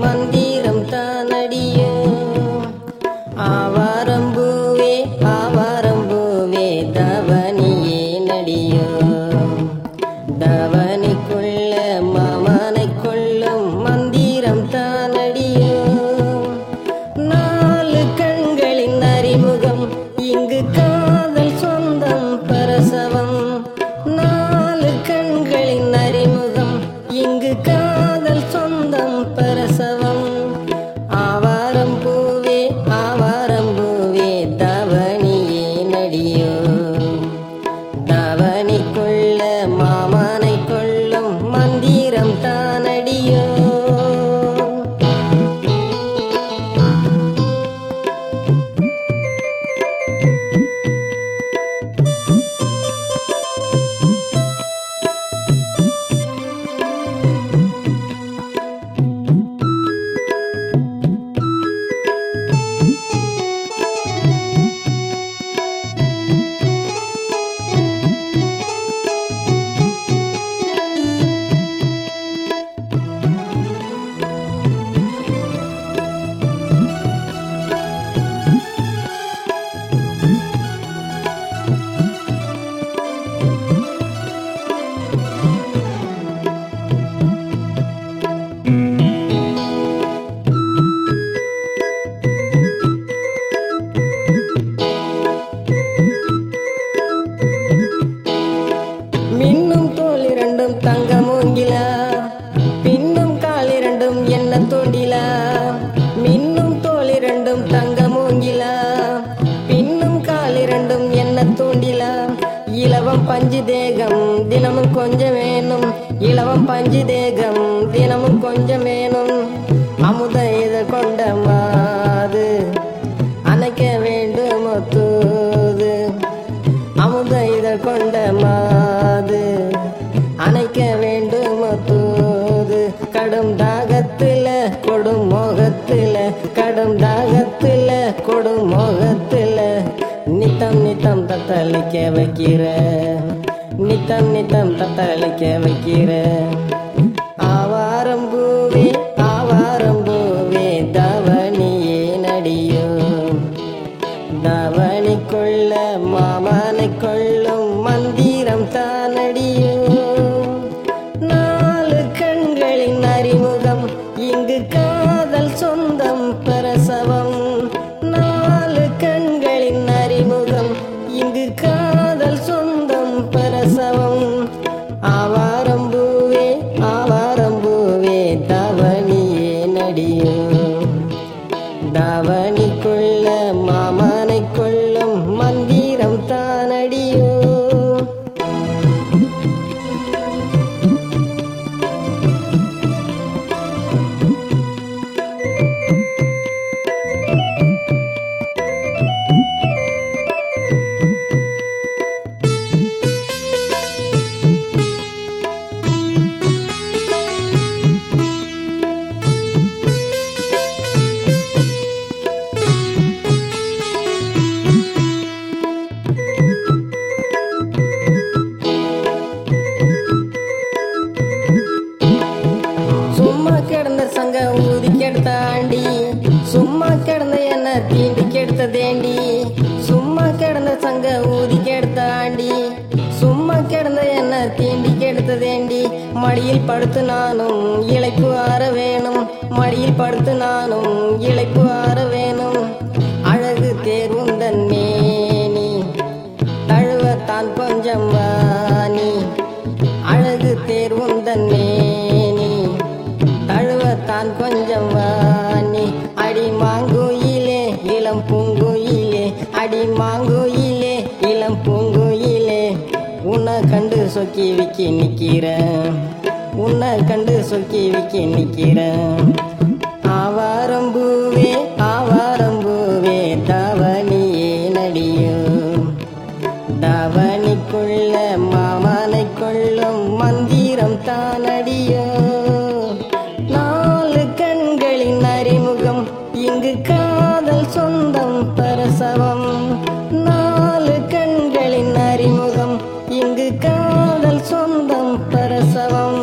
மந்திரம் தானடியும் ஆவா love. இரண்டும் என்ன தூண்டிலாம்? இலவம் பஞ்சு தேகம் தினமும் கொஞ்சம் வேணும். இலவம் பஞ்சு தேகம் தினமும் கொஞ்சம் வேணும். அமுத இதை கொண்டமா தத்தளிக்க வைக்கிற. நித்தம் நித்தம் தத்தளிக்க வைக்கிற. ஆவாரம் பூவே ஆவாரம் பூவே தவணியே நடியோ. தவணி கொள்ள மாமானை கொள்ளும் மந்திரம் தானடியோ. dekat மடியில் படுத்து நானும் இழைப்பு ஆற வேணும். மடியில் படுத்து நானும் இழைப்பு ஆற வேணும். அழகு தேர்வுந்தன் மேனி தழுவத்தான் கொஞ்சம் வாணி அழகு தேர்வுந்தன் மேனி தழுவத்தான் கொஞ்சம் வாணி அடி மாங்குயிலே இளம் பூங்குயிலே. அடி மாங்குயிலே இளம் பூங்குயிலே. உன்னை கண்டு சொக்கி விக்கி நிற்கிறேன் உன்னை கண்டு சொக்கி விக்கி நிற்கிறேன் ஆவாரம்பூவே ஆவாரம்பூவே தவணியே நடியோ. தவணிக்குள்ள மாமனை கொள்ளும் மந்திரம் தான் தானடியோ. நாலு கண்களின் அறிமுகம் இங்கு காதல் சொந்தம் பரசவம். நாலு கண்களின் அறிமுகம் இங்கு காதல் சொந்தம் பரசவம்.